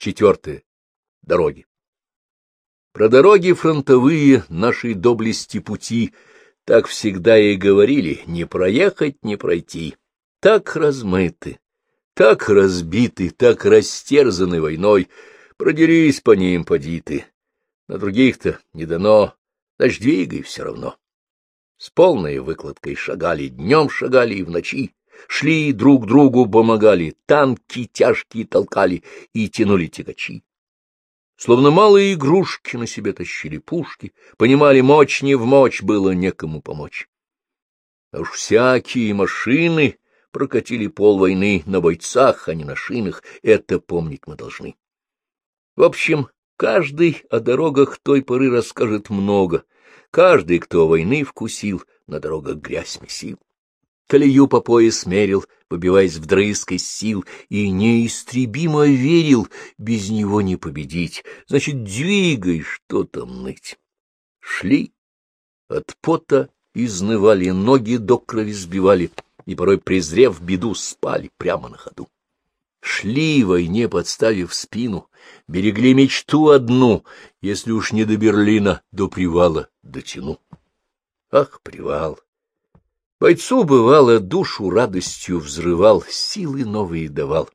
Четвертое. Дороги. Про дороги фронтовые нашей доблести пути так всегда и говорили, не проехать, не пройти. Так размыты, так разбиты, так растерзаны войной, продерись по ним, поди ты. На других-то не дано, значит, двигай все равно. С полной выкладкой шагали, днем шагали и в ночи, шли друг другу помогали, танки тяжкие толкали и тянули тягачи. Словно малые игрушки на себе тащили пушки, понимали, мочь не в мочь, было некому помочь. А уж всякие машины прокатили пол войны на бойцах, а не на шинах, это помнить мы должны. В общем, каждый о дорогах той поры расскажет много, каждый, кто войны вкусил, на дорогах грязь месил колею по пояс мерил, выбиваясь вдрызг из сил, и неистребимо верил, без него не победить. Значит, двигай, что там ныть. Шли, от пота изнывали, ноги до крови сбивали, и порой, презрев беду, спали прямо на ходу. Шли войне, подставив спину, берегли мечту одну, если уж не до Берлина, до привала дотяну. Ах, привал! Бойцу, бывало, душу радостью взрывал, силы новые давал.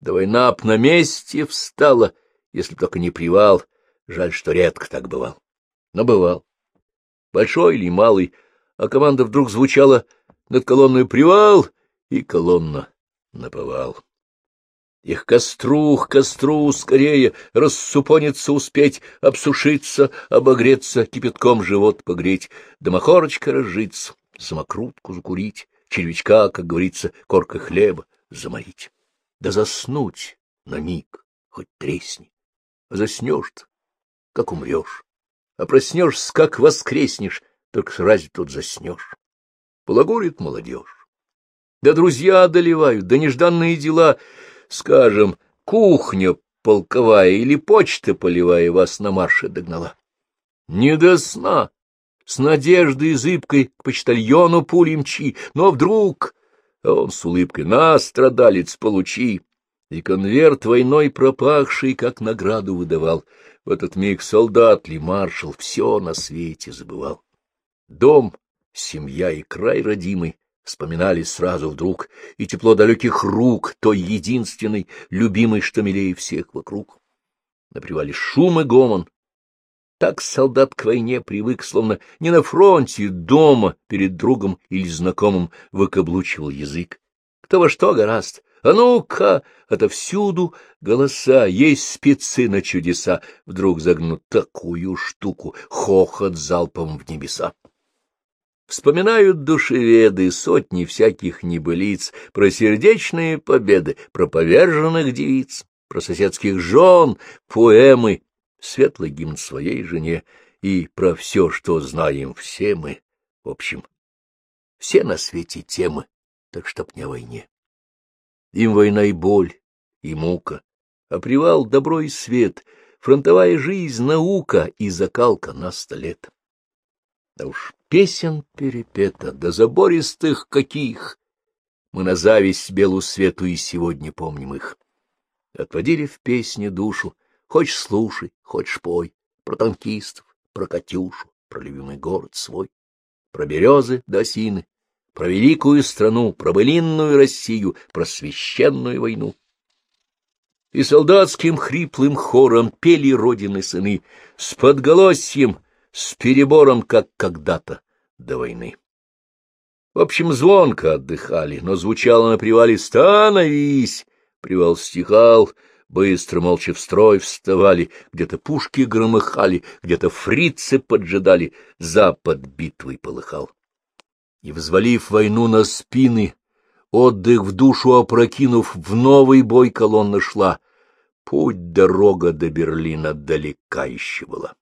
Да война б на месте встала, если только не привал. Жаль, что редко так бывал. Но бывал. Большой или малый, а команда вдруг звучала над колонной «Привал!» и колонна наповал. Их костру, к костру скорее рассупониться успеть, обсушиться, обогреться, кипятком живот погреть, домохорочка разжиться самокрутку закурить, червячка, как говорится, коркой хлеба заморить. Да заснуть на миг, хоть тресни. А заснешь-то, как умрешь. А проснешься, как воскреснешь, только разве тут заснешь? Балагурит молодежь. Да друзья одолевают, да нежданные дела, скажем, кухня полковая или почта полевая вас на марше догнала. Не до сна, с надеждой зыбкой к почтальону пули мчи, но вдруг... А он с улыбкой «На, страдалец, получи!» И конверт войной пропахший, как награду выдавал. В этот миг солдат ли, маршал, все на свете забывал. Дом, семья и край родимый вспоминали сразу вдруг, и тепло далеких рук, той единственной, любимой, что милее всех вокруг. На привале шум и гомон, так солдат к войне привык, словно не на фронте, дома, перед другом или знакомым выкаблучивал язык. Кто во что гораст. А ну-ка, отовсюду голоса, есть спецы на чудеса. Вдруг загнут такую штуку, хохот залпом в небеса. Вспоминают душеведы сотни всяких небылиц про сердечные победы, про поверженных девиц, про соседских жен, поэмы светлый гимн своей жене и про все, что знаем все мы, в общем, все на свете темы, так чтоб не о войне. Им война и боль, и мука, а привал — добро и свет, фронтовая жизнь — наука и закалка на сто лет. Да уж песен перепета, да забористых каких! Мы на зависть белу свету и сегодня помним их. Отводили в песне душу, Хочешь слушай, хочешь пой, про танкистов, про Катюшу, про любимый город свой, про березы до осины, про великую страну, про былинную Россию, про священную войну. И солдатским хриплым хором пели родины сыны, с подголосьем, с перебором, как когда-то до войны. В общем, звонко отдыхали, но звучало на привале «Становись!» Привал стихал, Быстро, молча в строй вставали, где-то пушки громыхали, где-то фрицы поджидали, запад битвой полыхал. И, взвалив войну на спины, отдых в душу опрокинув, в новый бой колонна шла. Путь, дорога до Берлина далека еще была.